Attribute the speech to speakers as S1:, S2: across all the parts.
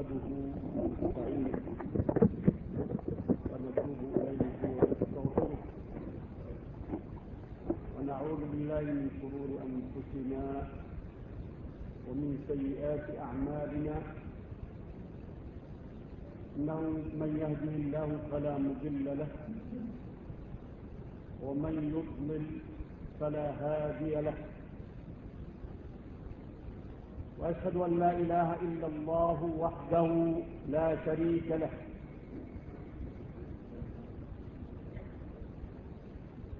S1: نحمده ونستعينه ونتوب إليه ونستغفره ونعوذ بالله من شرور أنفسنا ومن سيئات أعمالنا إنه من يهده الله فلا مضل له ومن يضلل فلا هادي له وأشهد أن لا إله إلا الله وحده لا شريك له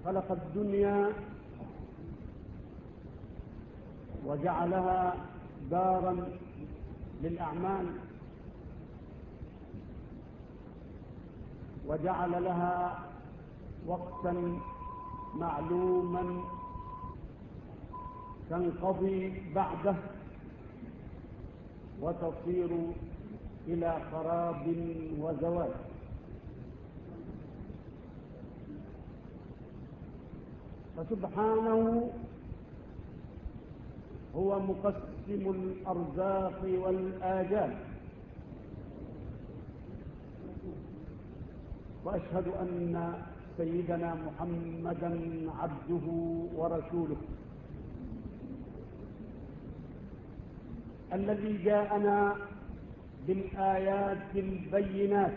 S1: خلق الدنيا وجعلها دارا للأعمال وجعل لها وقتا معلوما تنقضي بعده وتصير إلى خراب وزوال فسبحانه هو مقسم الأرزاق والآجال وأشهد أن سيدنا محمدا عبده ورسوله الذي جاءنا بالآيات البينات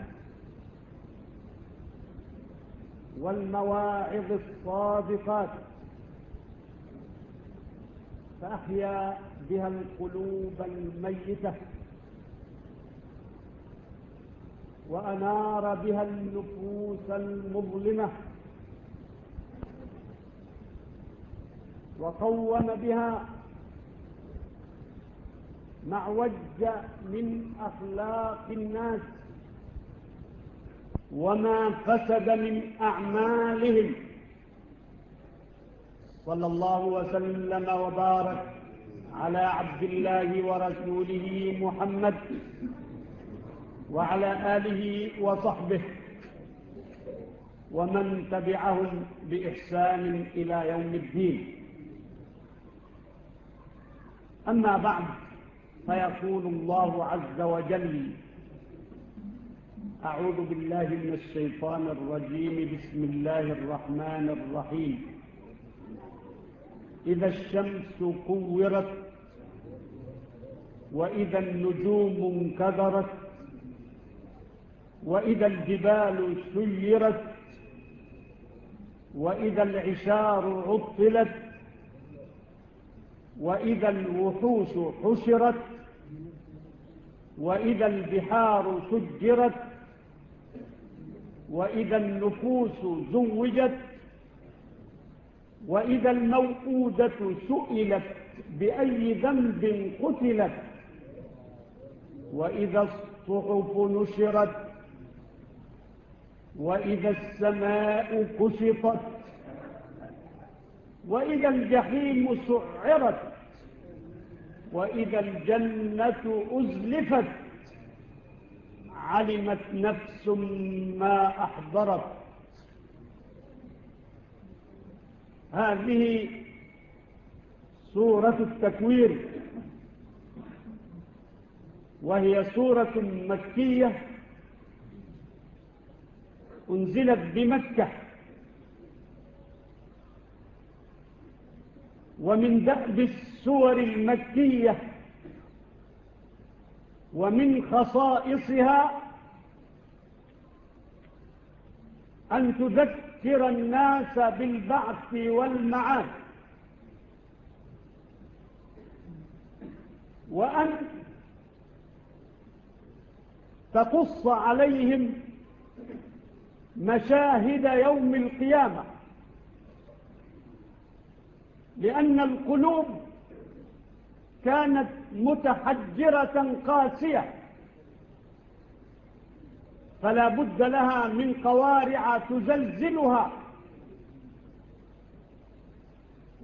S1: والمواعظ الصادقات فأحيا بها القلوب الميتة وأنار بها النفوس المظلمة وقوم بها معوج من أخلاق الناس وما فسد من أعمالهم صلى الله وسلم وبارك على عبد الله ورسوله محمد وعلى آله وصحبه ومن تبعهم بإحسان إلى يوم الدين أما بعد فيقول الله عز وجل أعوذ بالله من الشيطان الرجيم بسم الله الرحمن الرحيم إذا الشمس كورت
S2: وإذا النجوم انكدرت
S1: وإذا الجبال سيرت وإذا العشار عطلت وإذا الوحوش حشرت وإذا البحار سجرت وإذا النفوس زوجت وإذا الموؤودة سئلت بأي ذنب قتلت وإذا الصحف نشرت وإذا السماء كشطت وإذا الجحيم سعرت وإذا الجنة أزلفت علمت نفس ما أحضرت هذه سورة التكوير وهي سورة مكية انزلت بمكة ومن دأب السورة السور المكية ومن خصائصها أن تذكر الناس بالبعث والمعاد وأن تقص عليهم مشاهد يوم القيامة لأن القلوب كانت متحجرة قاسية فلا بد لها من قوارع تزلزلها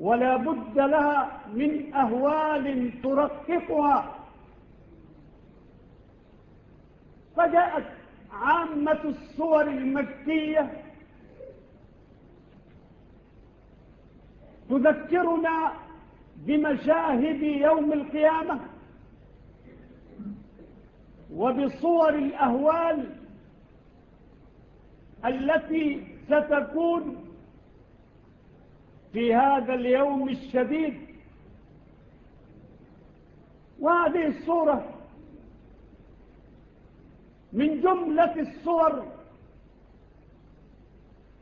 S1: ولا بد لها من أهوال ترققها فجاءت عامة الصور المكية تذكرنا بمشاهد يوم القيامة وبصور الأهوال التي ستكون في هذا اليوم الشديد وهذه الصورة من جملة الصور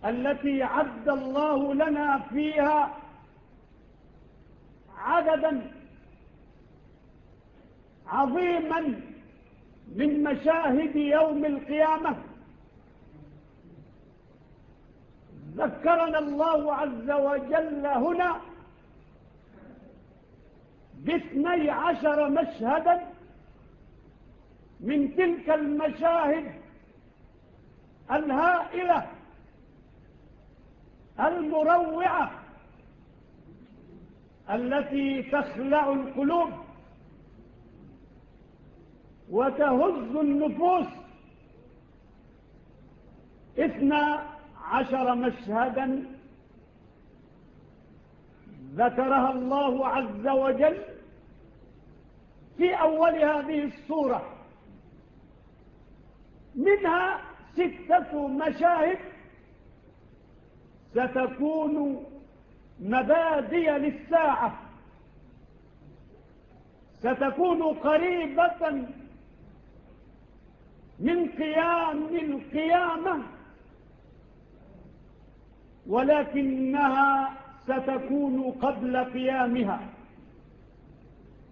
S1: التي عد الله لنا فيها عددا عظيما من مشاهد يوم القيامة ذكرنا الله عز وجل هنا باثني عشر مشهدا من تلك المشاهد الهائلة المروعة التي تخلع القلوب وتهز النفوس اثنى عشر مشهدا ذكرها الله عز وجل في أول هذه الصورة منها ستة مشاهد ستكون مبادئ للساعة ستكون قريبة من قيام القيامة ولكنها ستكون قبل قيامها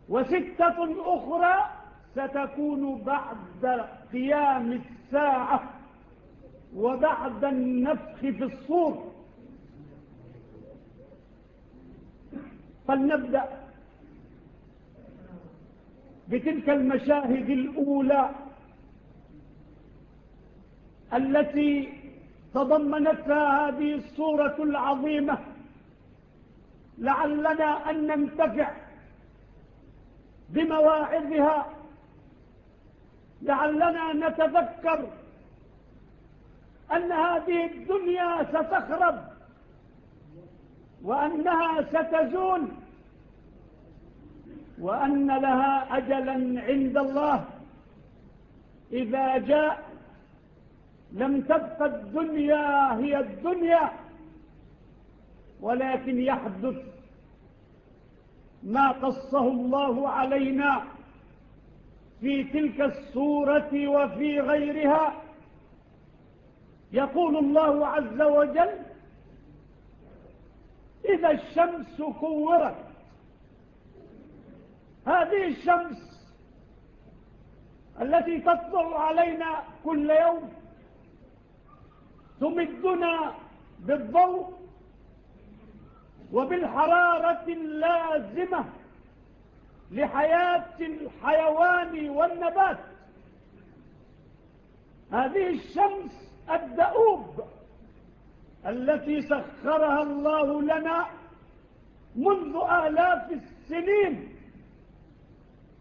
S1: وستة أخرى ستكون بعد قيام الساعة وبعد النفخ في الصور فلنبدأ بتلك المشاهد الأولى التي تضمنتها هذه الصورة العظيمة لعلنا أن ننتفع بمواعظها لعلنا نتذكر أن هذه الدنيا ستخرب وأنها ستزول وأن لها أجلا عند الله إذا جاء لم تبقى الدنيا هي الدنيا ولكن يحدث ما قصه الله علينا في تلك الصورة وفي غيرها يقول الله عز وجل إذا الشمس كورت هذه الشمس التي تطلع علينا كل يوم تمدنا بالضوء وبالحرارة اللازمة لحياة الحيوان والنبات هذه الشمس الدؤوب التي سخرها الله لنا منذ آلاف السنين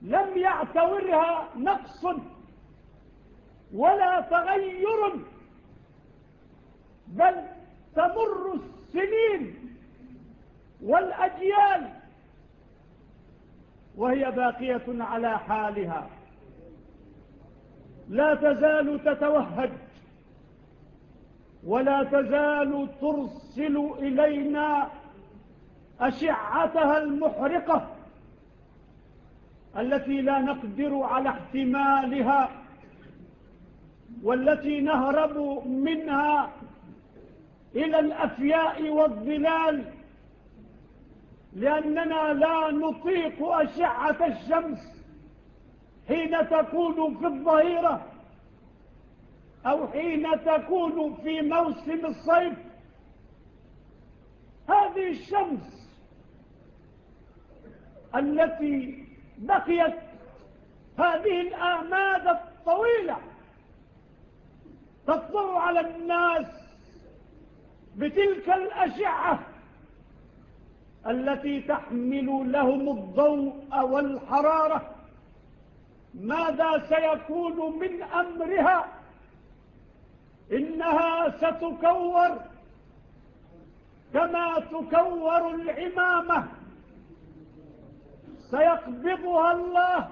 S1: لم يعتورها نقص ولا تغير بل تمر السنين والأجيال وهي باقية على حالها لا تزال تتوهج ولا تزال ترسل إلينا أشعتها المحرقة التي لا نقدر على احتمالها والتي نهرب منها إلى الأفياء والظلال لأننا لا نطيق أشعة الشمس حين تكون في الظهيرة أو حين تكون في موسم الصيف هذه الشمس التي بقيت هذه الآماد الطويلة تطلع على الناس بتلك الأشعة التي تحمل لهم الضوء والحرارة ماذا سيكون من أمرها؟ إنها ستكور كما تكور العمامة سيقبضها الله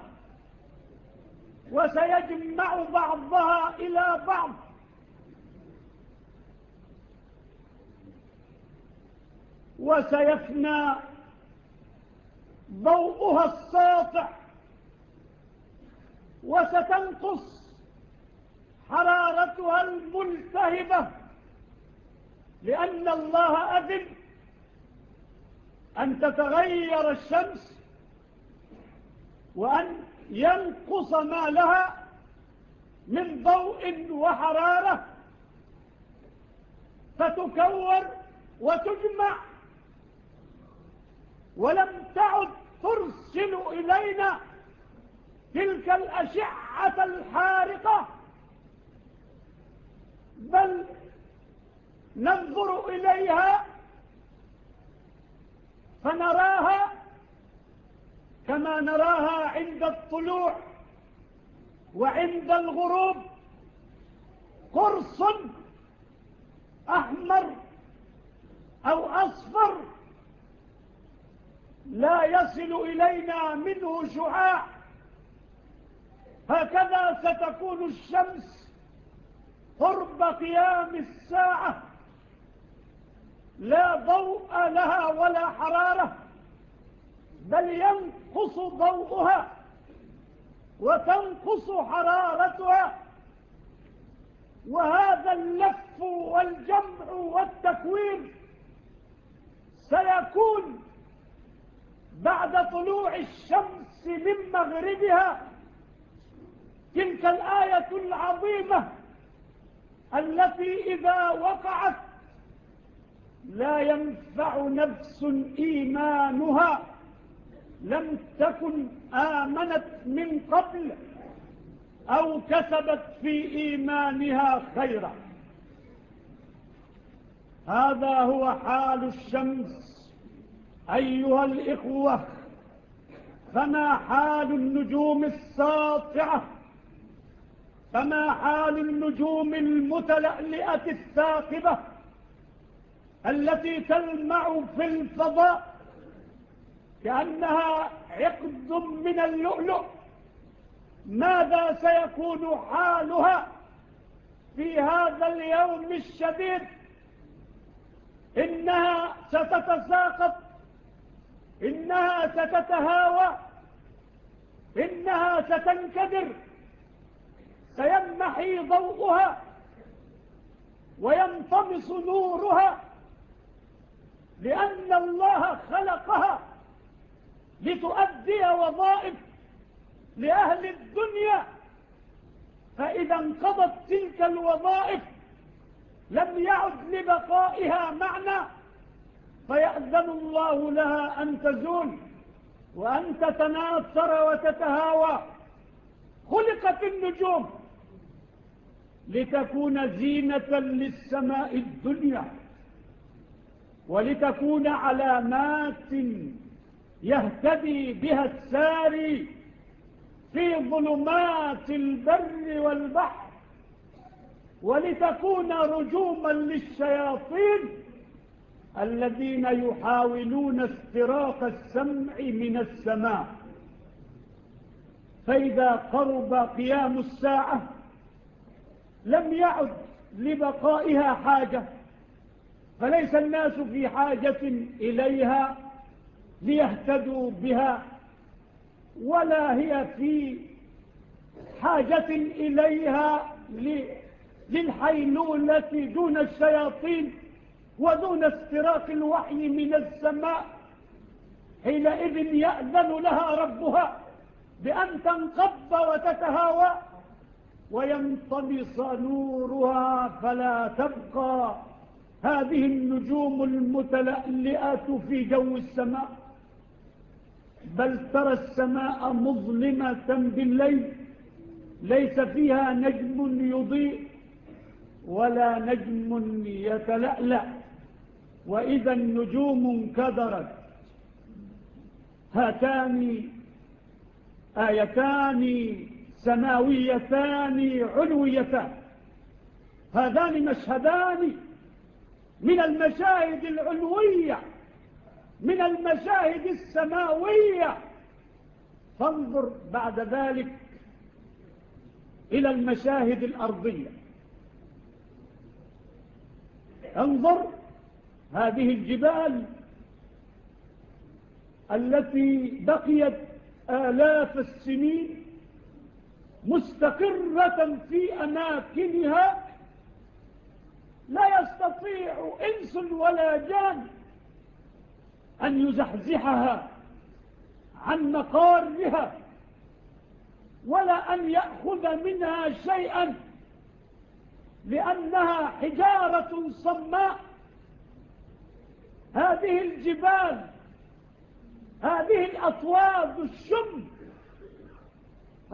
S1: وسيجمع بعضها إلى بعض وسيفنى ضوءها الساطع وستنقص حرارتها الملتهبة لأن الله أذن أن تتغير الشمس وأن ينقص ما لها من ضوء وحرارة فتكور وتجمع ولم تعد ترسل إلينا تلك الأشعة الحارقة بل ننظر إليها فنراها كما نراها عند الطلوع وعند الغروب قرص أحمر أو أصفر لا يصل إلينا منه شعاع هكذا ستكون الشمس قرب قيام الساعة لا ضوء لها ولا حرارة بل ينقص ضوءها وتنقص حرارتها وهذا اللف والجمع والتكوير سيكون بعد طلوع الشمس من مغربها تلك الآية العظيمة التي إذا وقعت لا ينفع نفس إيمانها لم تكن آمنت من قبل أو كسبت في إيمانها خيرا هذا هو حال الشمس أيها الإخوة فما حال النجوم الساطعة فما حال النجوم المتلألئة الثاقبة التي تلمع في الفضاء كأنها عقد من اللؤلؤ ماذا سيكون حالها في هذا اليوم الشديد إنها ستتساقط إنها ستتهاوى إنها ستنكدر سينمحي ضوءها وينطمس نورها لأن الله خلقها لتؤدي وظائف لأهل الدنيا فإذا انقضت تلك الوظائف لم يعد لبقائها معنى فيأذن الله لها أن تزول وأن تتناثر وتتهاوى خلقت النجوم لتكون زينة للسماء الدنيا ولتكون علامات يهتدي بها الساري في ظلمات البر والبحر ولتكون رجوما للشياطين الذين يحاولون استراق السمع من السماء فإذا قرب قيام الساعة لم يعد لبقائها حاجة فليس الناس في حاجة إليها ليهتدوا بها ولا هي في حاجة إليها للحيلولة دون الشياطين ودون استراق الوحي من السماء حينئذ يأذن لها ربها بأن تنقب وتتهاوى وينطمس نورها فلا تبقى هذه النجوم المتلألئة في جو السماء بل ترى السماء مظلمة بالليل ليس فيها نجم يضيء ولا نجم يتلألأ وإذا النجوم انكدرت هاتان آيتان سماويتان علويتان هذان مشهدان من المشاهد العلوية من المشاهد السماوية فانظر بعد ذلك إلى المشاهد الأرضية انظر هذه الجبال التي بقيت آلاف السنين مستقرة في أماكنها لا يستطيع إنس ولا جان أن يزحزحها عن مقارها ولا أن يأخذ منها شيئا لأنها حجارة صماء هذه الجبال هذه الأطواب الشم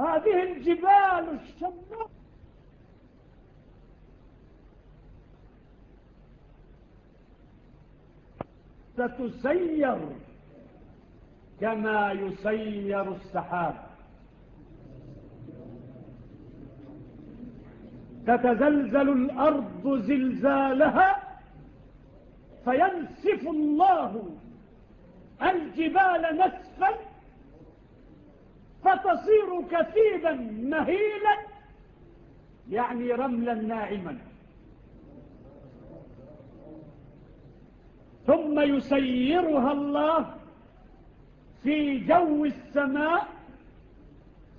S1: هذه الجبال الشماء ستسير كما يسير السحاب تتزلزل الأرض زلزالها فينسف الله الجبال نسفا فتصير كثيبا مهيلا يعني رملا ناعما ثم يسيرها الله في جو السماء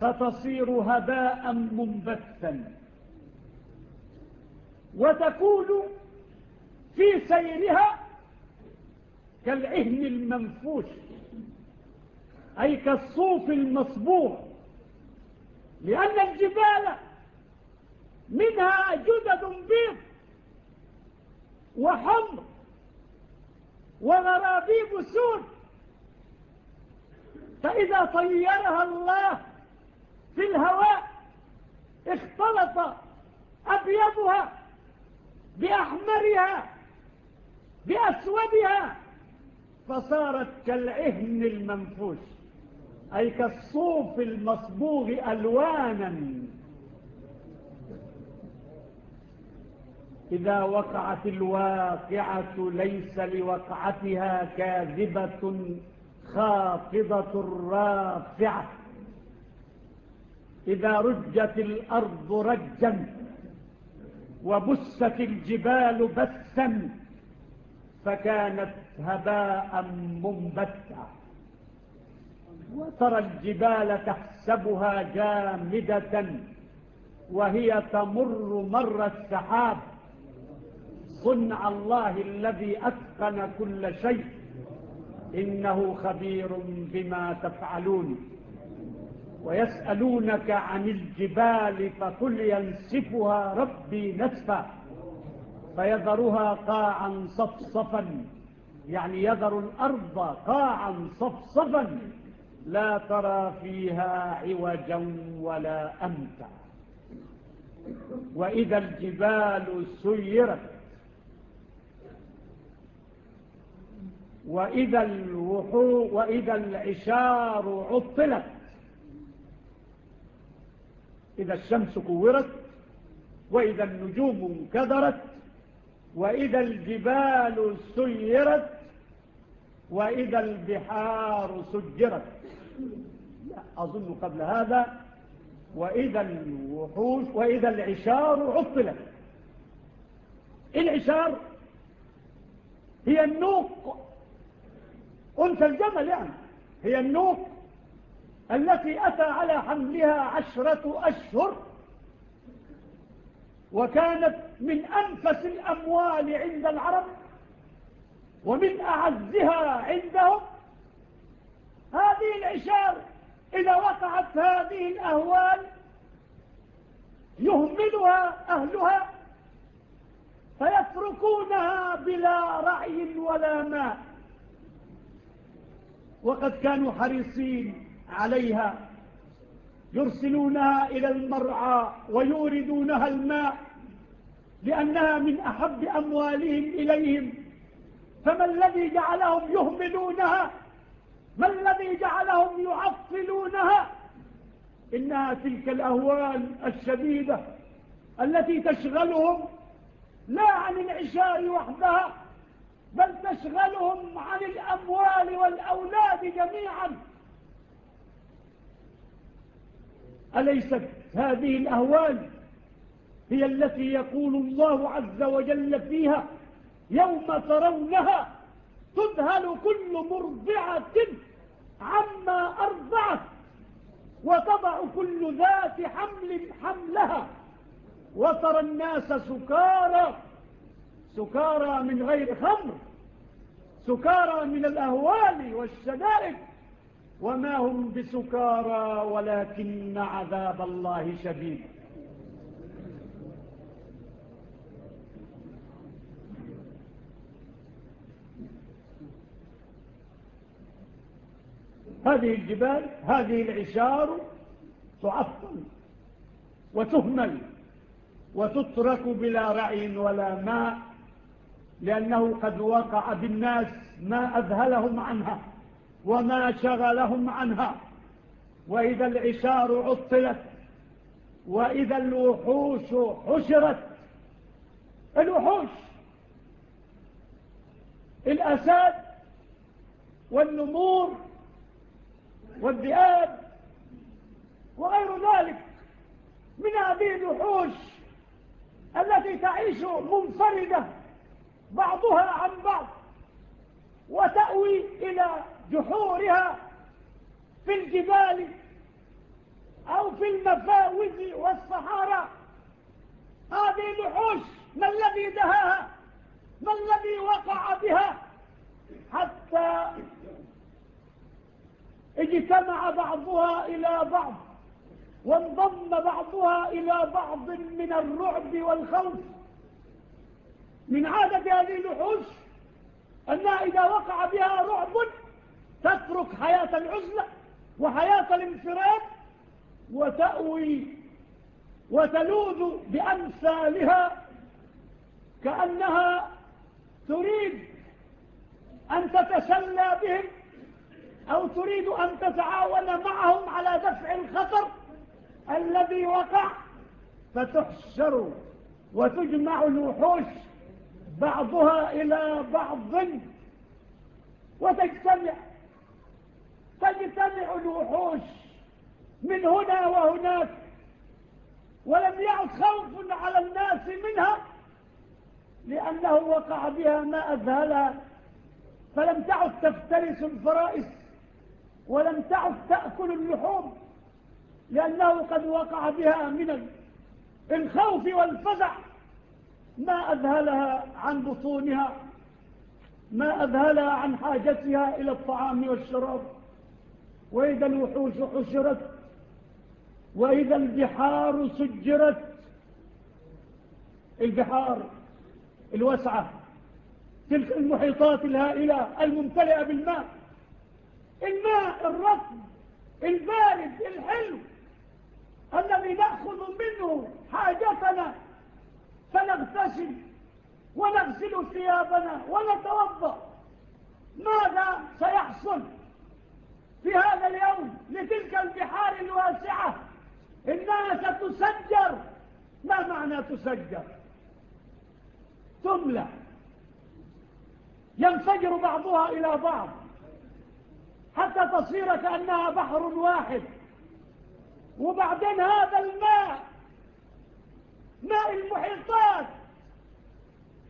S1: فتصير هباء منبثا وتكون في سيرها كالعهن المنفوش أي كالصوف المصبوح لأن الجبال منها جدد بيض وحمر وغرابيب سود فإذا طيرها الله في الهواء اختلط أبيضها بأحمرها بأسودها فصارت كالعهن المنفوش أي كالصوف المصبوغ ألوانا إذا وقعت الواقعة ليس لوقعتها كاذبة خافضة رافعة إذا رجت الأرض رجا وبست الجبال بسا فكانت هباء منبتعا وترى الجبال تحسبها جامدة وهي تمر مر السحاب صنع الله الذي أتقن كل شيء إنه خبير بما تفعلون ويسألونك عن الجبال فقل ينسفها ربي نسفا فيذرها قاعا صفصفا يعني يذر الأرض قاعا صفصفا لا ترى فيها عوجا ولا أمتع وإذا الجبال سيرت وإذا, الوحو وإذا العشار عطلت إذا الشمس كورت وإذا النجوم انكدرت وإذا الجبال سيرت وإذا البحار سجرت لا أظن قبل هذا وإذا الوحوش وإذا العشار عطلت العشار هي النوق أنت الجمل يعني هي النوق التي أتى على حملها عشرة أشهر وكانت من أنفس الأموال عند العرب ومن أعزها عندهم هذه العشار إذا وقعت في هذه الأهوال يهملها أهلها فيتركونها بلا رعي ولا ماء وقد كانوا حريصين عليها يرسلونها إلى المرعى ويوردونها الماء لأنها من أحب أموالهم إليهم فما الذي جعلهم يهملونها ما الذي جعلهم يعطلونها إنها تلك الأهوال الشديدة التي تشغلهم لا عن العشاء وحدها بل تشغلهم عن الأموال والأولاد جميعا أليست هذه الأهوال هي التي يقول الله عز وجل فيها يوم ترونها تذهل كل مرضعة عما أرضعت وتضع كل ذات حمل حملها وترى الناس سكارى سكارى من غير خمر سكارى من الأهوال والشدائد وما هم بسكارى ولكن عذاب الله شديد هذه الجبال هذه العشار تعطل وتهمل وتترك بلا رعي ولا ماء لأنه قد وقع بالناس ما أذهلهم عنها وما شغلهم عنها وإذا العشار عطلت وإذا الوحوش حشرت الوحوش الأساد والنمور والذئاب وغير ذلك من هذه الوحوش التي تعيش منفردة بعضها عن بعض وتأوي إلى جحورها في الجبال أو في المفاوز والصحارى هذه الوحوش ما الذي دهاها ما الذي وقع بها حتى اجتمع بعضها إلى بعض وانضم بعضها إلى بعض من الرعب والخوف من عادة هذه الوحوش أنها إذا وقع بها رعب تترك حياة العزلة وحياة الانفراد وتأوي وتلوذ بأمثالها كأنها تريد أن تتسلى بهم أو تريد أن تتعاون معهم على دفع الخطر الذي وقع فتحشر وتجمع الوحوش بعضها إلى بعض وتجتمع تجتمع الوحوش من هنا وهناك ولم يعد خوف على الناس منها لأنه وقع بها ما أذهلها فلم تعد تفترس الفرائس ولم تعد تأكل اللحوم لأنه قد وقع بها من الخوف والفزع ما أذهلها عن بطونها ما أذهلها عن حاجتها إلى الطعام والشراب وإذا الوحوش حشرت وإذا البحار سجرت البحار الواسعة تلك المحيطات الهائلة الممتلئة بالماء الماء الرسم البارد الحلو الذي نأخذ منه حاجتنا فنغتسل ونغسل ثيابنا ونتوضأ ماذا سيحصل في هذا اليوم لتلك البحار الواسعة إنها ستسجر ما معنى تسجر تملأ ينفجر بعضها إلى بعض حتى تصير كأنها بحر واحد وبعدين هذا الماء ماء المحيطات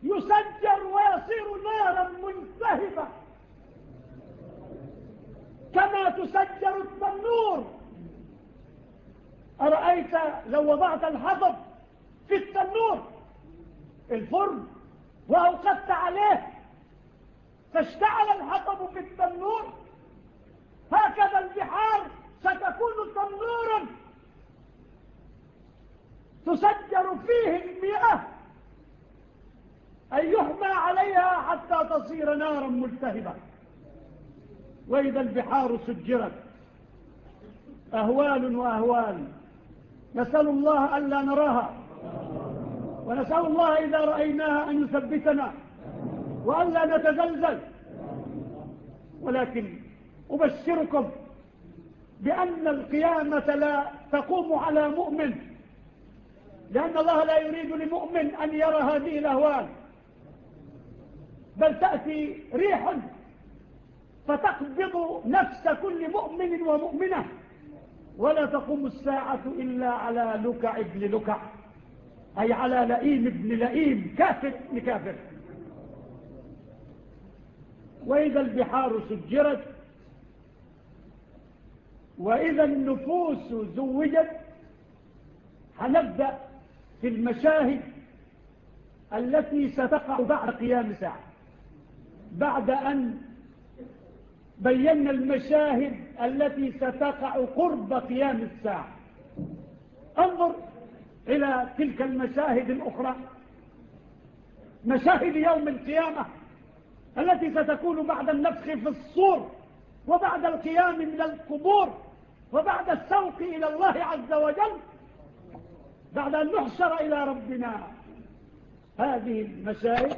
S1: يسجر ويصير نارا منتهبة كما تسجر التنور أرأيت لو وضعت الحطب في التنور الفرن وأوقدت عليه فاشتعل الحطب في التنور هكذا البحار ستكون تنورا تسجر فيه المئة أن يحمى عليها حتى تصير نارا ملتهبة وإذا البحار سجرت أهوال وأهوال نسأل الله ألا نراها ونسأل الله إذا رأيناها أن يثبتنا وأن لا نتزلزل ولكن أبشركم بأن القيامة لا تقوم على مؤمن لأن الله لا يريد لمؤمن أن يرى هذه الأهوال بل تأتي ريح فتقبض نفس كل مؤمن ومؤمنة ولا تقوم الساعة إلا على لكع ابن لكع أي على لئيم ابن لئيم كافر لكافر وإذا البحار سجرت وإذا النفوس زوجت هنبدأ في المشاهد التي ستقع بعد قيام ساعة بعد أن بينا المشاهد التي ستقع قرب قيام الساعة انظر إلى تلك المشاهد الأخرى مشاهد يوم القيامة التي ستكون بعد النفخ في الصور وبعد القيام من القبور وبعد السوق إلى الله عز وجل بعد أن نحشر إلى ربنا هذه المسائل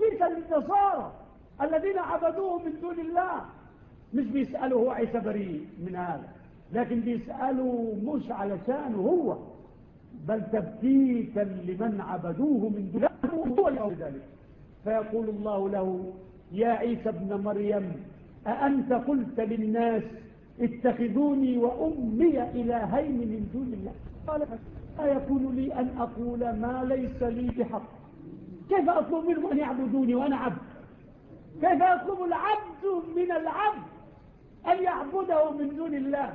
S1: كيف النصارى الذين عبدوه من دون الله مش بيسأله عيسى بريء من هذا لكن بيسألوا مش على شأنه هو بل تبتيتا لمن عبدوه من دونه هو له ذلك فيقول الله له يا عيسى ابن مريم أأنت قلت للناس اتخذوني وأمي إلهين من دون الله قال أيكون لي أن أقول ما ليس لي بحق كيف أطلب منهم أن يعبدوني وأنا عبد كيف يطلب العبد من العبد أن يعبده من دون الله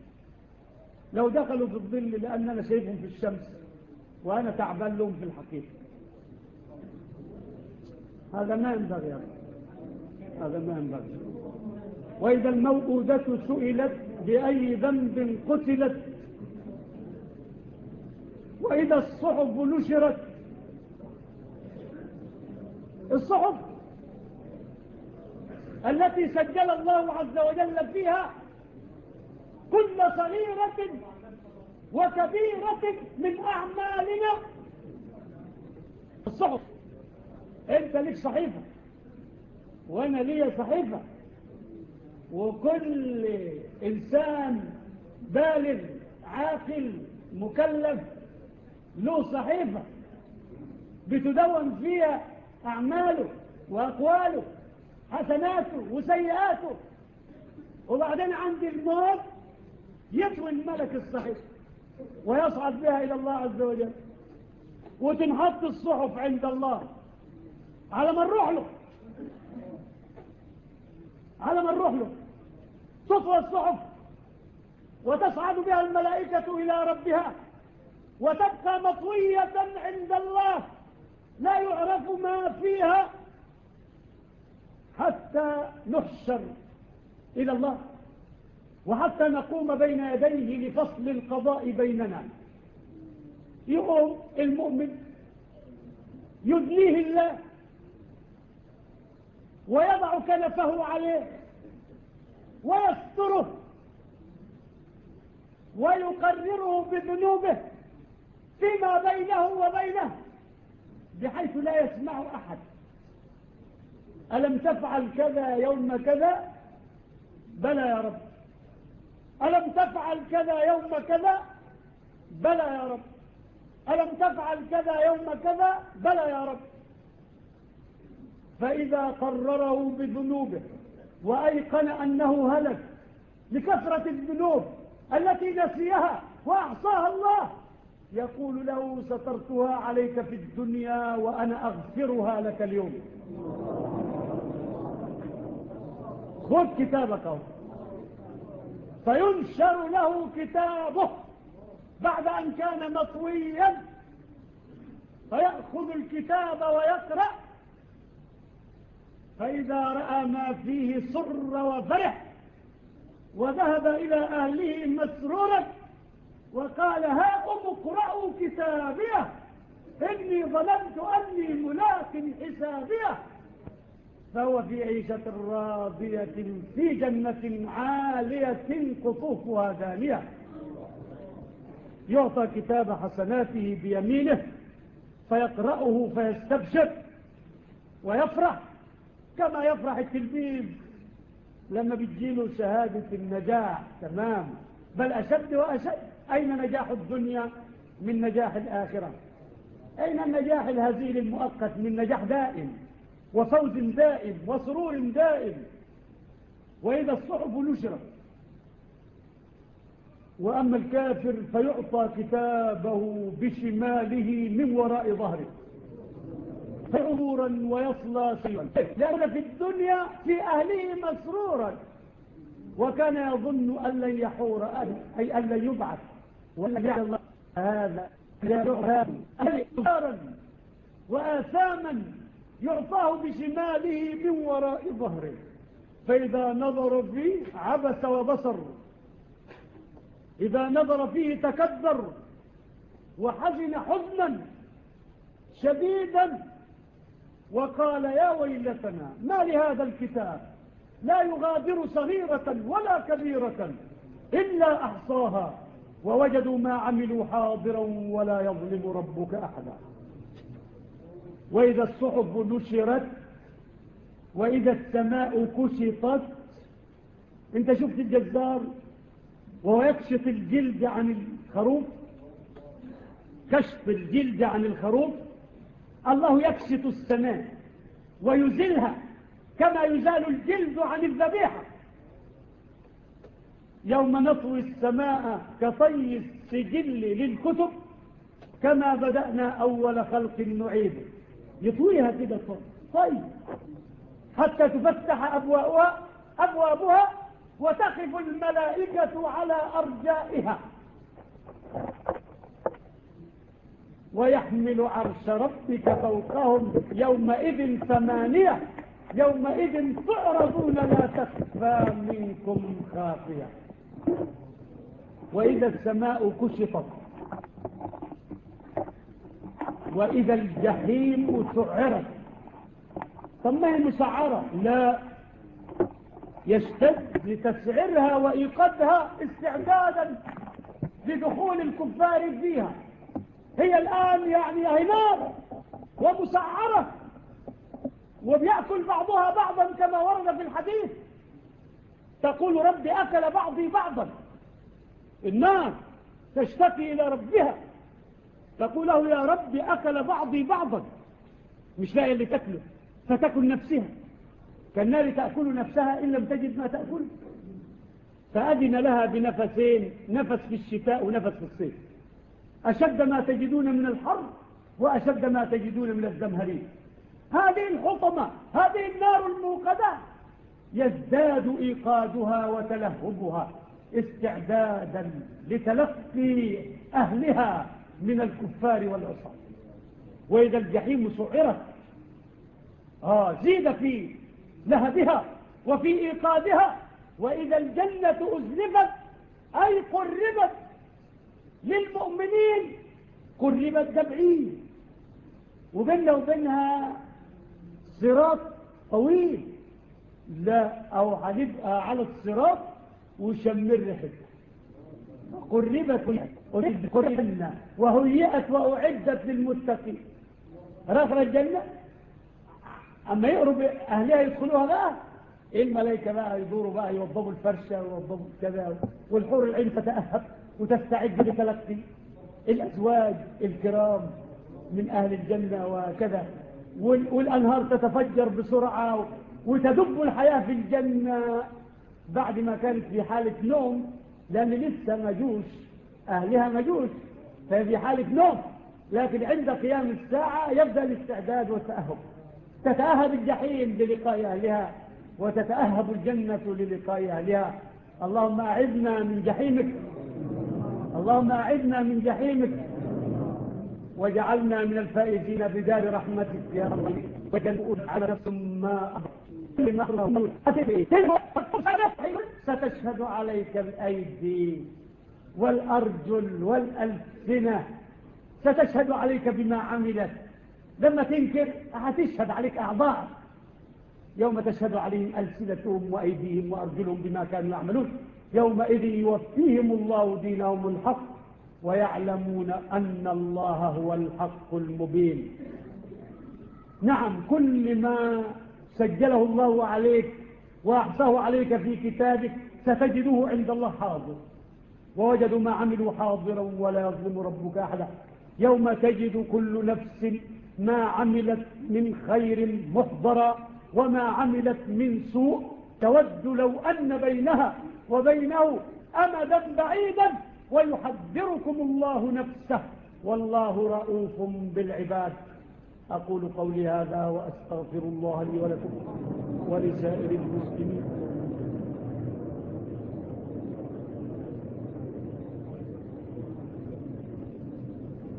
S1: لو دخلوا في الظل لأن أنا شايفهم في الشمس وأنا تعبان لهم في الحقيقة هذا ما ينبغي يعني. هذا ما ينبغي وإذا الموؤودة سئلت بأي ذنب قتلت وإذا الصحف نشرت الصحف التي سجل الله عز وجل فيها كل صغيرة وكبيرة من أعمالنا الصحف انت ليك صحيفة وانا لي صحيفة وكل انسان بالغ عاقل مكلف له صحيفة بتدون فيها أعماله وأقواله حسناته وسيئاته وبعدين عند الموت يكوي الملك الصحيح ويصعد بها إلى الله عز وجل وتنحط الصحف عند الله على ما نروح له على ما نروح له تطوى الصحف وتصعد بها الملائكة إلى ربها وتبقى مطوية عند الله لا يعرف ما فيها حتى نحشر إلى الله وحتى نقوم بين يديه لفصل القضاء بيننا يقوم المؤمن يذليه الله ويضع كنفه عليه ويستره ويقرره بذنوبه فيما بينه وبينه بحيث لا يسمع أحد ألم تفعل كذا يوم كذا بلى يا رب ألم تفعل كذا يوم كذا بلى يا رب ألم تفعل كذا يوم كذا بلى يا رب فإذا قرره بذنوبه وأيقن أنه هلك لكثرة الذنوب التي نسيها وأعصاها الله يقول له سترتها عليك في الدنيا وأنا أغفرها لك اليوم خذ كتابك أولا فينشر له كتابه بعد أن كان مطويا فيأخذ الكتاب ويقرأ فإذا رأى ما فيه صر وفرح وذهب إلى أهله مسرورا وقال ها أم اقرأوا كتابيه إني ظلمت أني ملاك حسابيه فهو في عيشة راضية في جنة عالية قطوفها دانية يعطى كتاب حسناته بيمينه فيقرأه فيستبشر ويفرح كما يفرح التلميذ لما بتجيله شهادة النجاح تمام بل أشد وأشد أين نجاح الدنيا من نجاح الآخرة أين النجاح الهزيل المؤقت من نجاح دائم وفوز دائم وسرور دائم وإذا الصحف نشرت وأما الكافر فيعطى كتابه بشماله من وراء ظهره فعبورا ويصلى سيرا لأن في الدنيا في أهله مسرورا وكان يظن أن لن يحور أهل أي أن لن يبعث وأن يجعل الله هذا لا أهل وآثاما يعطاه بشماله من وراء ظهره فإذا نظر فيه عبس وبصر إذا نظر فيه تكبر وحزن حزنا شديدا وقال يا ويلتنا ما لهذا الكتاب لا يغادر صغيرة ولا كبيرة إلا أحصاها ووجدوا ما عملوا حاضرا ولا يظلم ربك أحدا وإذا الصحب نشرت وإذا السماء كشطت انت شفت الجزار وهو يكشط الجلد عن الخروف كشط الجلد عن الخروف الله يكشط السماء ويزلها كما يزال الجلد عن الذبيحة يوم نطوي السماء كطي السجل للكتب كما بدأنا أول خلق نعيده يطويها كده الفضل طيب حتى تفتح أبوابها, أبوابها وتقف الملائكة على أرجائها ويحمل عرش ربك فوقهم يومئذ ثمانية يومئذ تعرضون لا تخفى منكم خافية وإذا السماء كشفت وإذا الجحيم سعرت طب ما هي مسعرة لا يشتد لتسعرها وإيقادها استعدادا لدخول الكفار فيها هي الآن يعني هنار ومسعرة وبيأكل بعضها بعضا كما ورد في الحديث تقول ربي أكل بعضي بعضا النار تشتكي إلى ربها تقول له يا رب أكل بعضي بعضا مش لاقي اللي تأكله فتأكل نفسها كالنار تأكل نفسها إن لم تجد ما تأكل فأذن لها بنفسين نفس في الشتاء ونفس في الصيف أشد ما تجدون من الحر وأشد ما تجدون من الزمهرين هذه الحطمة هذه النار الموقدة يزداد إيقادها وتلهبها استعدادا لتلقي أهلها من الكفار والعصام وإذا الجحيم سعرت آه زيد في لهبها وفي إيقادها وإذا الجنة أزلفت أي قربت للمؤمنين قربت جبعين وبيننا وبينها صراط طويل لا أو هنبقى على الصراط وشمر رحلة قربت لك أدخلنا وهيئت وأعدت للمتقين رفر الجنة أما يقرب أهلها يدخلوها بقى إيه الملائكة بقى يدوروا بقى يوضبوا الفرشة ويوضبوا كذا والحور العين تتأهب وتستعد لتلقي الأزواج الكرام من أهل الجنة وكذا والأنهار تتفجر بسرعة وتدب الحياة في الجنة بعد ما كانت في حالة نوم لأن لسه مجوش أهلها مجوس فهي في حالة نوم لكن عند قيام الساعة يبدأ الاستعداد والتأهب تتأهب الجحيم للقاء أهلها وتتأهب الجنة للقاء أهلها اللهم أعذنا من جحيمك اللهم أعذنا من جحيمك وجعلنا من الفائزين بدار رحمتك يا وجل وجنؤوا على ثم أبقى ستشهد عليك الأيدي والأرجل والألسنة ستشهد عليك بما عملت لما تنكر هتشهد عليك أعضاء يوم تشهد عليهم ألسنتهم وأيديهم وأرجلهم بما كانوا يعملون يومئذ يوفيهم الله دينهم الحق ويعلمون أن الله هو الحق المبين نعم كل ما سجله الله عليك وأحصاه عليك في كتابك ستجده عند الله حاضر ووجدوا ما عملوا حاضرا ولا يظلم ربك أحدا يوم تجد كل نفس ما عملت من خير محضرا وما عملت من سوء تود لو أن بينها وبينه أمدا بعيدا ويحذركم الله نفسه والله رؤوف بالعباد أقول قولي هذا وأستغفر الله لي ولكم ولسائر المسلمين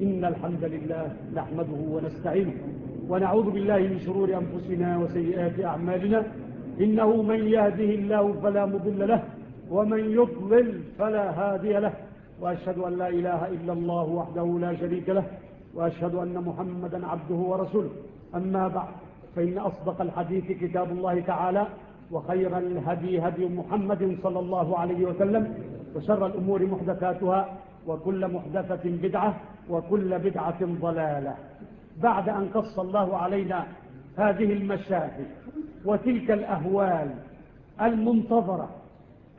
S1: إن الحمد لله نحمده ونستعينه ونعوذ بالله من شرور أنفسنا وسيئات أعمالنا إنه من يهده الله فلا مضل له ومن يضلل فلا هادي له وأشهد أن لا إله إلا الله وحده لا شريك له وأشهد أن محمدا عبده ورسوله أما بعد فإن أصدق الحديث كتاب الله تعالى وخير الهدي هدي محمد صلى الله عليه وسلم وشر الأمور محدثاتها وكل محدثة بدعة وكل بدعة ضلالة بعد أن قص الله علينا هذه المشاهد وتلك الأهوال المنتظرة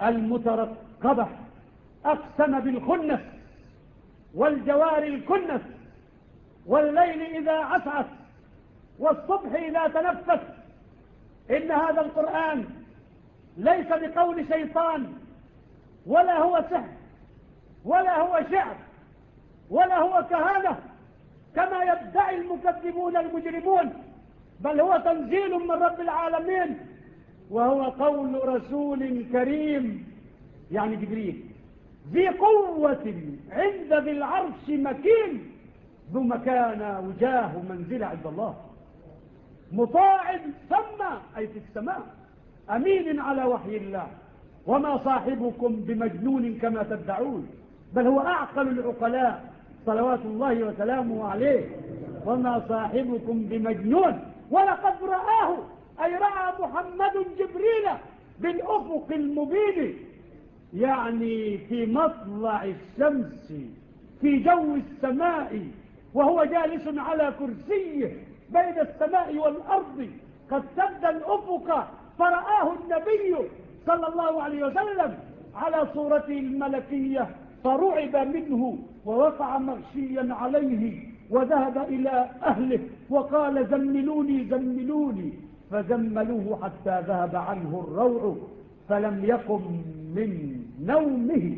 S1: المترقبة أقسم بالخنس والجوار الكنس والليل إذا عسعت والصبح إذا تنفس إن هذا القرآن ليس بقول شيطان ولا هو سحر ولا هو شعر ولا هو كهانة كما يدعي المكذبون المجرمون بل هو تنزيل من رب العالمين وهو قول رسول كريم يعني جبريل ذي قوة عند ذي العرش مكين ذو مكان وجاه منزل عند الله مطاع ثم أي في السماء أمين على وحي الله وما صاحبكم بمجنون كما تدعون بل هو أعقل العقلاء صلوات الله وسلامه عليه وما صاحبكم بمجنون ولقد رآه أي رأى محمد جبريل بالأفق المبين يعني في مطلع الشمس في جو السماء وهو جالس على كرسيه بين السماء والأرض قد سد الأفق فرآه النبي صلى الله عليه وسلم على صورته الملكية فرعب منه ووقع مغشيا عليه وذهب إلى أهله وقال زملوني زملوني فزملوه حتى ذهب عنه الروع فلم يقم من نومه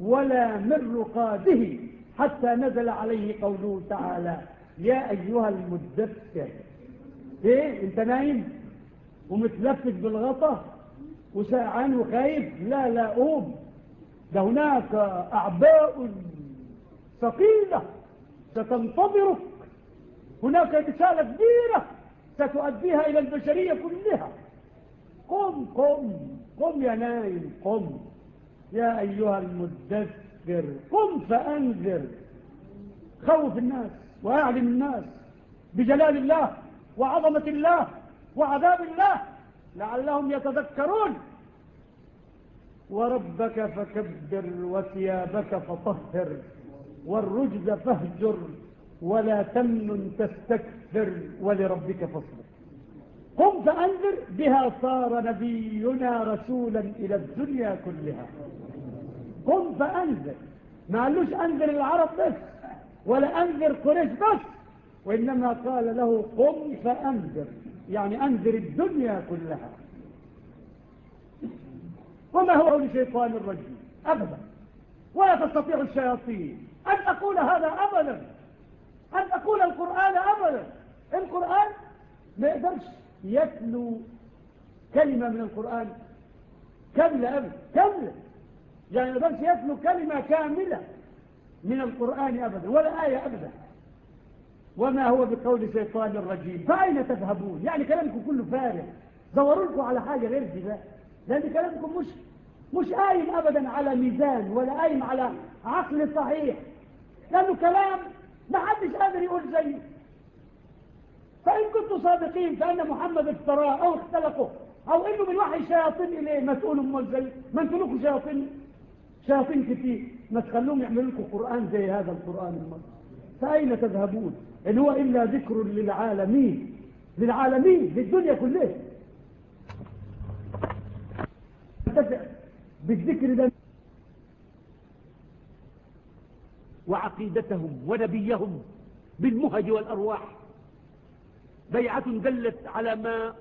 S1: ولا من رقاده حتى نزل عليه قوله تعالى يا أيها المدفر ايه انت نايم ومتلفت بالغطى وساعان وخايف لا لا قوم ده هناك أعباء ثقيلة ستنتظرك هناك رسالة كبيرة ستؤديها إلى البشرية كلها قم قم قم يا نايم قم يا أيها المدثر قم فأنذر خوف الناس وأعلم الناس بجلال الله وعظمة الله وعذاب الله لعلهم يتذكرون وربك فكبر وثيابك فطهر والرجز فاهجر ولا تمن تستكثر ولربك فاصبر قم فأنذر بها صار نبينا رسولا إلى الدنيا كلها قم فأنذر ما قالوش أنذر العرب بس ولا أنذر قريش بس وإنما قال له قم فأنذر يعني أنذر الدنيا كلها وما هو لشيطان الرجيم أبدا ولا تستطيع الشياطين أن أقول هذا أبدا أن أقول القرآن أبدا القرآن ما يقدرش يتلو كلمة من القرآن كاملة أبدا كاملة يعني ما يقدرش يتلو كلمة كاملة من القرآن أبدا ولا آية أبدا وما هو بقول شيطان الرجيم فأين تذهبون يعني كلامكم كله فارغ دوروا لكم على حاجة غير دي بقى لأن كلامكم مش مش قايم أبدا على ميزان ولا قايم على عقل صحيح لأنه كلام ما حدش قادر يقول زيه فإن كنتوا صادقين فأن محمد افتراه أو اختلقه أو إنه من وحي شياطين إليه ما تقولوا أمال زي ما أنتوا لكم شياطين شياطين كتير ما تخلوهم يعملوا لكم قرآن زي هذا القرآن المرض فأين تذهبون إن هو إلا ذكر للعالمين للعالمين للدنيا كلها بالذكر لنا وعقيدتهم ونبيهم بالمهج والأرواح بيعة دلت على ما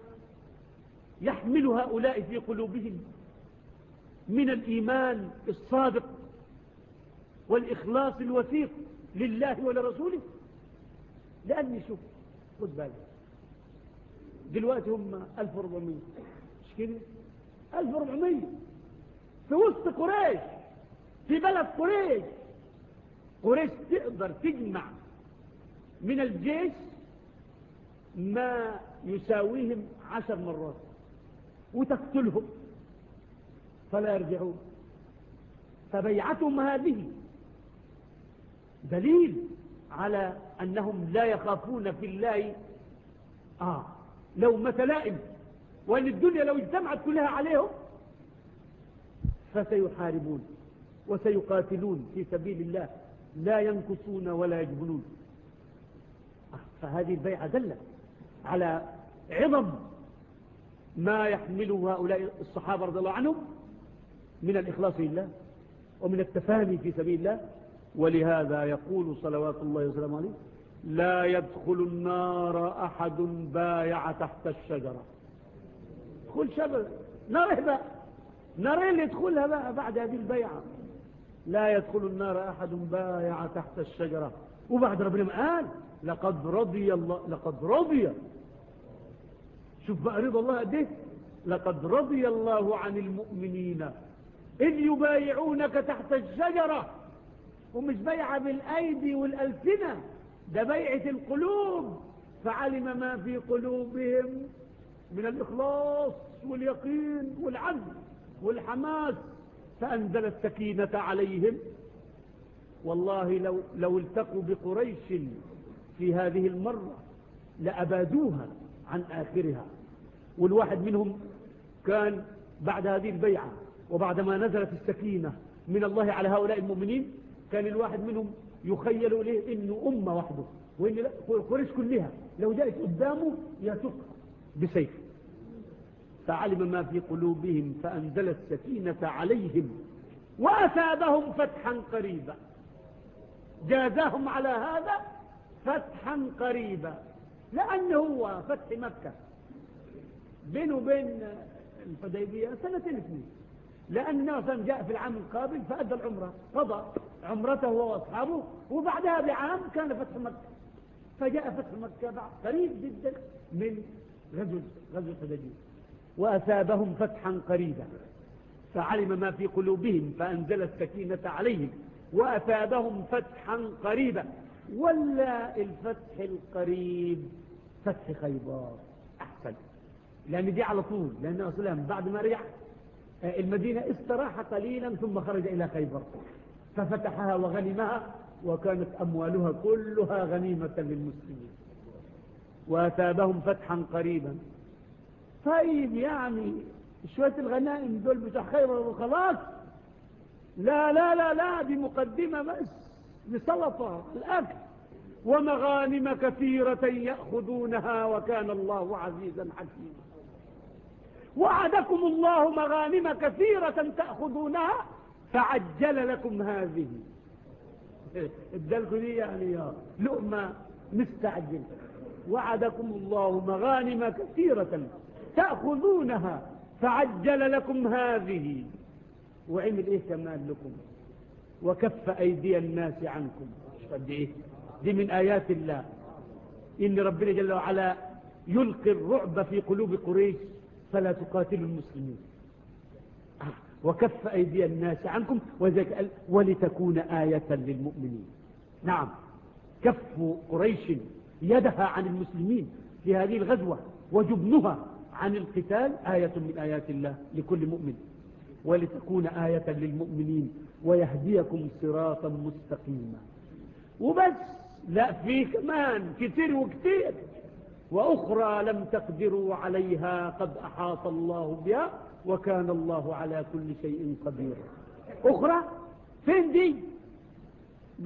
S1: يحمل هؤلاء في قلوبهم من الإيمان الصادق والإخلاص الوثيق لله ولرسوله لأني شوف خذ بالك دلوقتي هم 1400 مش كده 1400 في وسط قريش في بلد قريش قريش تقدر تجمع من الجيش ما يساويهم عشر مرات وتقتلهم فلا يرجعون فبيعتهم هذه دليل على أنهم لا يخافون في الله آه لو متلائم وأن الدنيا لو اجتمعت كلها عليهم فسيحاربون وسيقاتلون في سبيل الله لا ينكسون ولا يجبنون فهذه البيعة دلت على عظم ما يحمله هؤلاء الصحابة رضي الله عنهم من الإخلاص لله ومن التفاهم في سبيل الله ولهذا يقول صلوات الله وسلم عليه لا يدخل النار أحد بايع تحت الشجرة يدخل نار نره بقى نره اللي يدخلها بقى بعد هذه البيعة لا يدخل النار أحد بايع تحت الشجرة وبعد ربنا قال لقد رضي الله لقد رضي شوف بقى رضا الله قد ايه لقد رضي الله عن المؤمنين إذ يبايعونك تحت الشجرة ومش بيعة بالأيدي والألسنة ده بيعة القلوب فعلم ما في قلوبهم من الإخلاص واليقين والعزم والحماس فأنزل السكينة عليهم والله لو, لو التقوا بقريش في هذه المرة لأبادوها عن آخرها والواحد منهم كان بعد هذه البيعة وبعدما نزلت السكينة من الله على هؤلاء المؤمنين كان الواحد منهم يخيل إليه إنه أمة وحده وإن قريش كلها لو جاءت قدامه يسقها بسيف فعلم ما في قلوبهم فأنزل السكينة عليهم وأثابهم فتحا قريبا جازاهم على هذا فتحا قريبا لأنه هو فتح مكة بينه وبين الحديبية سنتين اثنين لأنه جاء في العام القابل فأدى العمرة قضى عمرته هو وأصحابه وبعدها بعام كان فتح مكة فجاء فتح مكة بعد قريب جدا من غزو الحديبية وأثابهم فتحا قريبا فعلم ما في قلوبهم فأنزل السكينة عليهم وأثابهم فتحا قريبا ولا الفتح القريب فتح خيبار أحسن لأن دي على طول لأن رسولهم بعد ما رجع آه، المدينة استراح قليلا ثم خرج إلى خيبر ففتحها وغنمها وكانت أموالها كلها غنيمة للمسلمين وأثابهم فتحا قريبا طيب يعني شوية الغنائم دول بتخير وخلاص لا لا لا لا دي مقدمة بس لسلطة الأكل ومغانم كثيرة يأخذونها وكان الله عزيزا حكيما وعدكم الله مغانم كثيرة تأخذونها فعجل لكم هذه ادالكم لي يعني يا لؤمة مستعجل وعدكم الله مغانم كثيرة تأخذونها فعجل لكم هذه وعمل إيه كمان لكم وكف أيدي الناس عنكم قد إيه دي من آيات الله إن ربنا جل وعلا يلقي الرعب في قلوب قريش فلا تقاتل المسلمين آه، وكف أيدي الناس عنكم ولتكون آية للمؤمنين نعم كف قريش يدها عن المسلمين في هذه الغزوة وجبنها عن القتال آية من آيات الله لكل مؤمن ولتكون آية للمؤمنين ويهديكم صراطا مستقيما وبس لا في كمان كتير وكتير وأخرى لم تقدروا عليها قد أحاط الله بها وكان الله على كل شيء قدير أخرى فين دي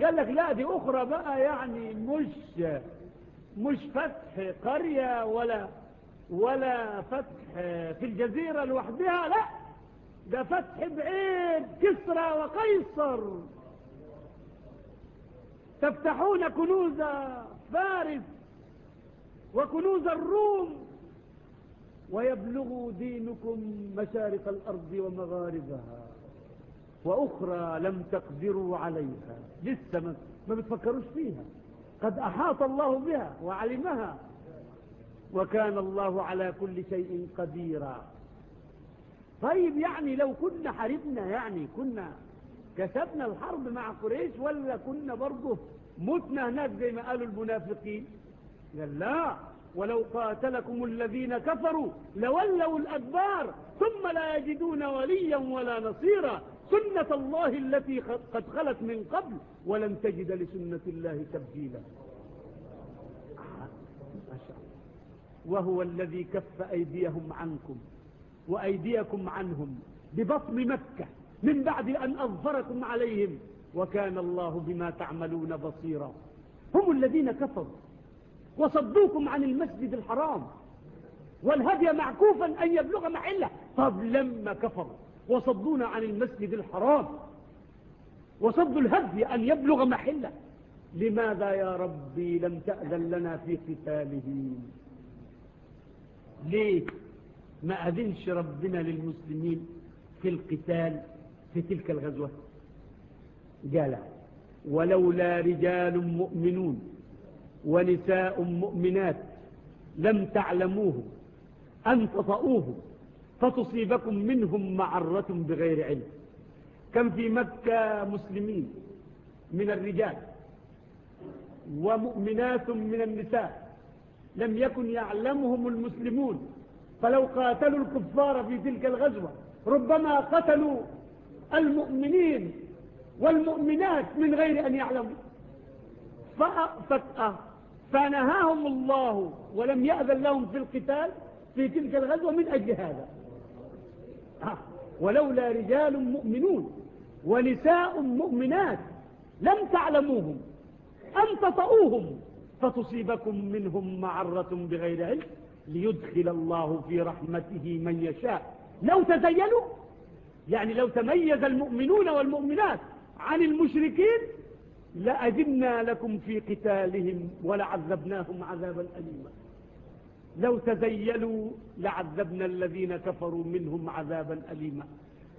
S1: قال لك لا دي أخرى بقى يعني مش مش فتح قرية ولا ولا فتح في الجزيرة لوحدها لا ده فتح بعيد كسرى وقيصر تفتحون كنوز فارس وكنوز الروم ويبلغ دينكم مشارق الأرض ومغاربها وأخرى لم تقدروا عليها لسه ما بتفكروش فيها قد أحاط الله بها وعلمها وكان الله على كل شيء قديرا طيب يعني لو كنا حاربنا يعني كنا كسبنا الحرب مع قريش ولا كنا برضه متنا هناك زي ما قالوا المنافقين قال لا ولو قاتلكم الذين كفروا لولوا الأدبار ثم لا يجدون وليا ولا نصيرا سنة الله التي قد خلت من قبل ولن تجد لسنة الله تبديلا وهو الذي كف أيديهم عنكم وأيديكم عنهم ببطن مكة من بعد أن أظهركم عليهم وكان الله بما تعملون بصيرا هم الذين كفروا وصدوكم عن المسجد الحرام والهدي معكوفا أن يبلغ محلة طب لما كفروا وصدونا عن المسجد الحرام وصدوا الهدي أن يبلغ محلة لماذا يا ربي لم تأذن لنا في قتاله ليه ما أذنش ربنا للمسلمين في القتال في تلك الغزوة قال ولولا رجال مؤمنون ونساء مؤمنات لم تعلموه أن تطأوه فتصيبكم منهم معرة بغير علم كم في مكة مسلمين من الرجال ومؤمنات من النساء لم يكن يعلمهم المسلمون فلو قاتلوا الكفار في تلك الغزوة ربما قتلوا المؤمنين والمؤمنات من غير أن يعلموا آه. فنهاهم الله ولم يأذن لهم في القتال في تلك الغزوة من أجل هذا آه. ولولا رجال مؤمنون ونساء مؤمنات لم تعلموهم أن تطؤوهم فتصيبكم منهم معرة بغير علم ليدخل الله في رحمته من يشاء لو تزينوا يعني لو تميز المؤمنون والمؤمنات عن المشركين لأذنا لكم في قتالهم ولعذبناهم عذابا أليما لو تزيلوا لعذبنا الذين كفروا منهم عذابا أليما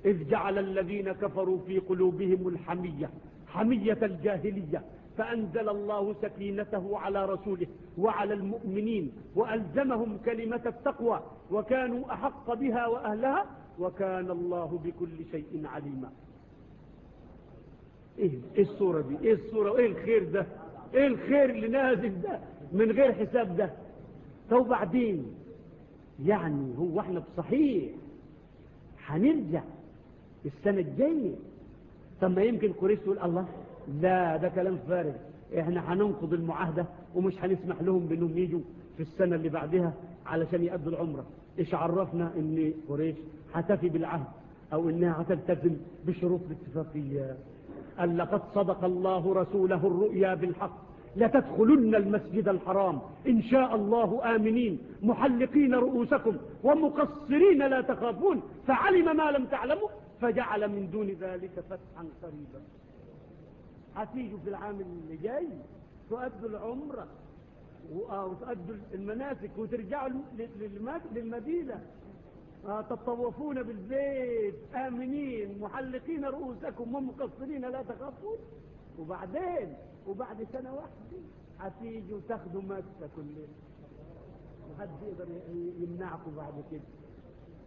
S1: إذ جعل الذين كفروا في قلوبهم الحمية حمية الجاهلية فأنزل الله سكينته على رسوله وعلى المؤمنين وألزمهم كلمة التقوى وكانوا أحق بها وأهلها وكان الله بكل شيء عليما ايه, إيه الصورة دي ايه الصورة وايه الخير ده ايه الخير اللي نازل ده من غير حساب ده طب بعدين يعني هو احنا بصحيح هنرجع السنة الجاية طب ما يمكن كوريس يقول الله لا ده كلام فارغ احنا هننقض المعاهدة ومش هنسمح لهم بانهم يجوا في السنة اللي بعدها علشان يقضوا العمرة ايش عرفنا ان قريش هتفي بالعهد او انها هتلتزم بشروط الاتفاقية قال لقد صدق الله رسوله الرؤيا بالحق لتدخلن المسجد الحرام إن شاء الله آمنين محلقين رؤوسكم ومقصرين لا تخافون فعلم ما لم تعلموا فجعل من دون ذلك فتحا قريبا هتيجوا في العام اللي جاي تؤدوا العمرة وتؤدوا آه، المناسك وترجعوا للمدينة آه، تطوفون بالبيت آمنين محلقين رؤوسكم ومقصرين لا تخافون وبعدين وبعد سنة واحدة هتيجوا تاخدوا مكة كلها وحد يقدر يمنعكم بعد كده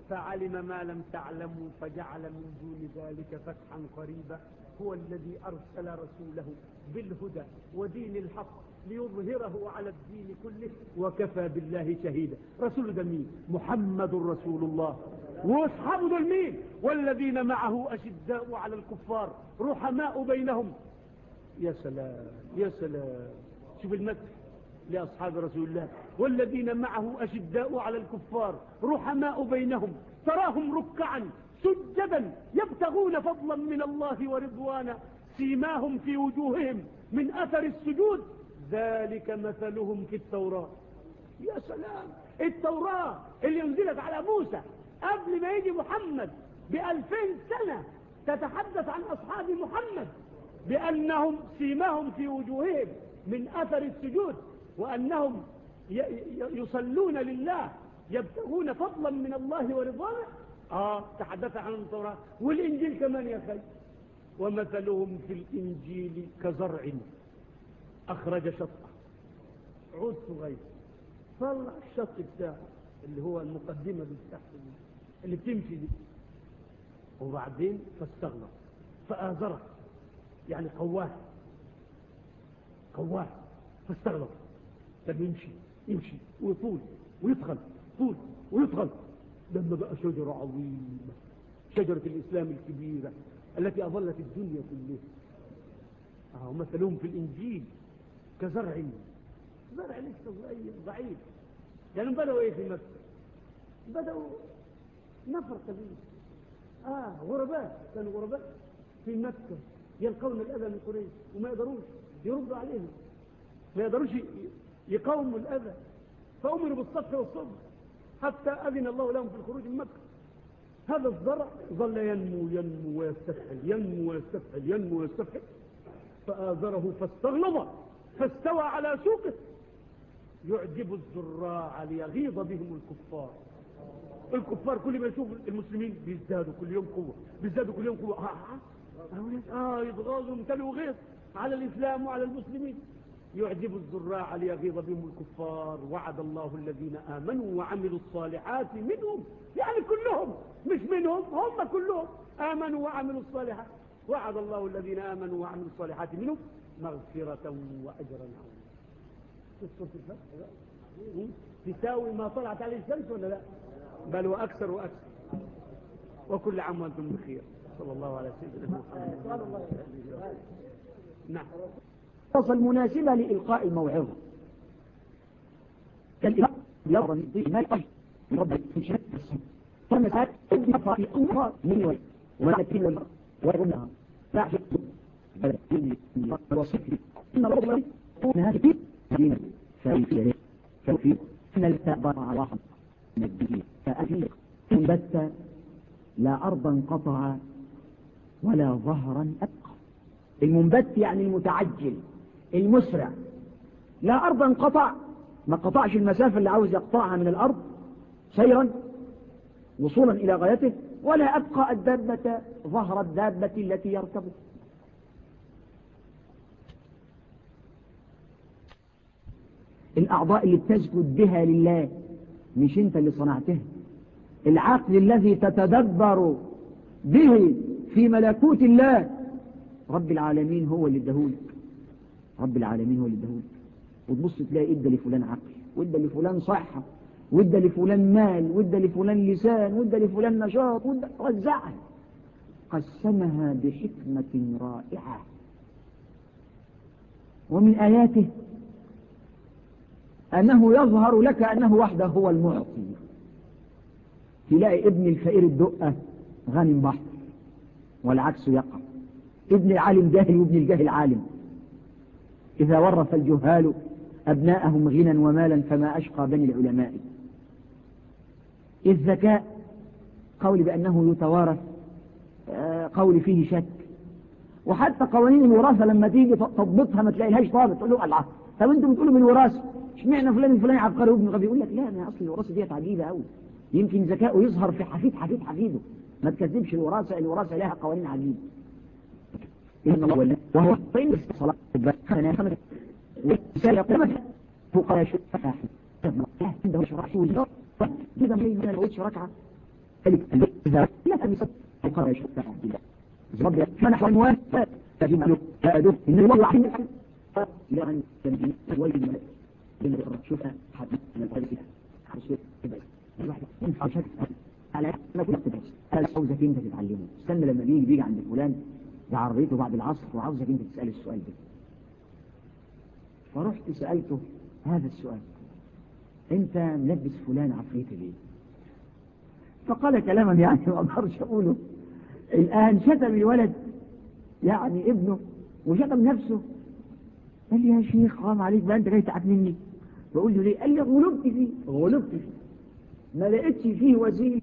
S1: فعلم ما لم تعلموا فجعل من دون ذلك فتحا قريبا هو الذي أرسل رسوله بالهدى ودين الحق ليظهره على الدين كله وكفى بالله شهيدا رسول ذا مين محمد رسول الله واصحابه ذا مين والذين معه أشداء على الكفار رحماء بينهم يا سلام يا سلام شوف المدح لأصحاب رسول الله والذين معه أشداء على الكفار رحماء بينهم تراهم ركعا سجدا يبتغون فضلا من الله ورضوانا سيماهم في وجوههم من أثر السجود ذلك مثلهم في التوراة يا سلام التوراة اللي انزلت على موسى قبل ما يجي محمد بألفين سنة تتحدث عن أصحاب محمد بأنهم سيماهم في وجوههم من أثر السجود وأنهم يصلون لله يبتغون فضلا من الله ورضوانه آه تحدث عن التوراة والإنجيل كمان يا خي ومثلهم في الإنجيل كزرع أخرج شطأ عود صغير طلع الشط بتاعه اللي هو المقدمة بالتحت اللي بتمشي دي وبعدين فاستغلق فآذره يعني قواه قواه فاستغلق طب يمشي يمشي ويطول ويدخل طول ويدخل لما بقى شجرة عظيمة شجرة الإسلام الكبيرة التي أظلت الدنيا كلها آه، مثلهم في الإنجيل كزرع زرع لسه ضعيف لأنهم يعني بدأوا إيه في مكة بدأوا نفر قليل آه غرباء كانوا غرباء في مكة يلقون الأذى من قريش وما يقدروش يردوا عليهم ما يقدروش يقاوموا الأذى فأمروا بالصف والصبر حتى أذن الله لهم في الخروج من مكة هذا الزرع ظل ينمو ينمو ويستفحل ينمو ويستفحل ينمو ويستفحل فآذره فاستغلظ فاستوى على سوقه يعجب الزراع ليغيظ بهم الكفار الكفار كل ما يشوف المسلمين بيزدادوا كل يوم قوة بيزدادوا كل يوم قوة اه, آه يتغاظوا امتلوا غيظ على الإسلام وعلى المسلمين يعجب الزراع ليغيظ بهم الكفار وعد الله الذين آمنوا وعملوا الصالحات منهم يعني كلهم مش منهم هم كلهم آمنوا وعملوا الصالحات وعد الله الذين آمنوا وعملوا الصالحات منهم مغفرة وأجرا عظيما تذكر في الفتح تساوي ما طلعت عليه الشمس ولا لا بل وأكثر وأكثر وكل عام وأنتم بخير صلى الله على سيدنا محمد نعم
S3: الفرصة المناسبة لإلقاء الموعظة كالإلقاء يرى من الدين ما يقل من ربك من شرك السنة فالمساعد يفرق في أمها من يوي ولكن تكل المرء ويظنها لا أحد بل يلي وصفه إن الله يقول هذا الدين دين فأيك يليه فأيك إن التأبار على رحم من الدين فأفيق إن بث لا أرضا قطع ولا ظهرا أبقى المنبت يعني المتعجل المسرع لا أرض انقطع ما قطعش المسافة اللي عاوز يقطعها من الأرض سيرا وصولا إلى غايته ولا أبقى الدابة ظهر الدابة التي يركبه الأعضاء اللي بتسجد بها لله مش أنت اللي صنعتها العقل الذي تتدبر به في ملكوت الله رب العالمين هو اللي ادهولك رب العالمين ولدهول وتبص تلاقي ادى لفلان عقل وادى لفلان صحة وادى لفلان مال وادى لفلان لسان وادى لفلان نشاط وادى وزعها قسمها بحكمة رائعة ومن آياته أنه يظهر لك أنه وحده هو المعطي تلاقي ابن الفقير الدقة غنم بحر والعكس يقع ابن العالم جاهل وابن الجاهل عالم إذا ورث الجهال أبناءهم غنى ومالا فما أشقى بني العلماء الذكاء قول بأنه يتوارث آه، قول فيه شك وحتى قوانين الوراثة لما تيجي تضبطها ما تلاقيهاش ضابط تقول له الله طب انتم بتقولوا من الوراثة اشمعنى فلان الفلاني عبقري وابن غبي يقول لك لا انا اصل الوراثة ديت عجيبة قوي يمكن ذكائه يظهر في حفيد حفيد حفيده ما تكذبش الوراثة الوراثة لها قوانين عجيبة إن الله وهو طيب الصلاة حسنة والسالة قدمتها فقراء شفاحة عنده شراح وزار إذا ما يجب أن نعود ركعة فلك إذا لا تنسى فقراء شفاحة زرب ما نحو الموان تجمع له هذا إن الله عين الحل إلى أن تنجي ويد الملك لما يقرأ شوفها حد من القلب حرصير كبير الواحد انت عشان على ما كنت تدرس هذا عاوزك انت تتعلمه استنى لما بيجي بيجي عند فلان عريته بعد العصر وعاوزك انت تسأل السؤال ده فرحت سألته هذا السؤال انت ملبس فلان عفريتي ليه فقال كلاما يعني ما اقدرش اقوله الان شتم الولد يعني ابنه وشتم نفسه قال لي يا شيخ حرام عليك بقى انت جاي تعب مني بقول له ليه قال لي غلبت فيه غلبت فيه ما لقيتش فيه وزير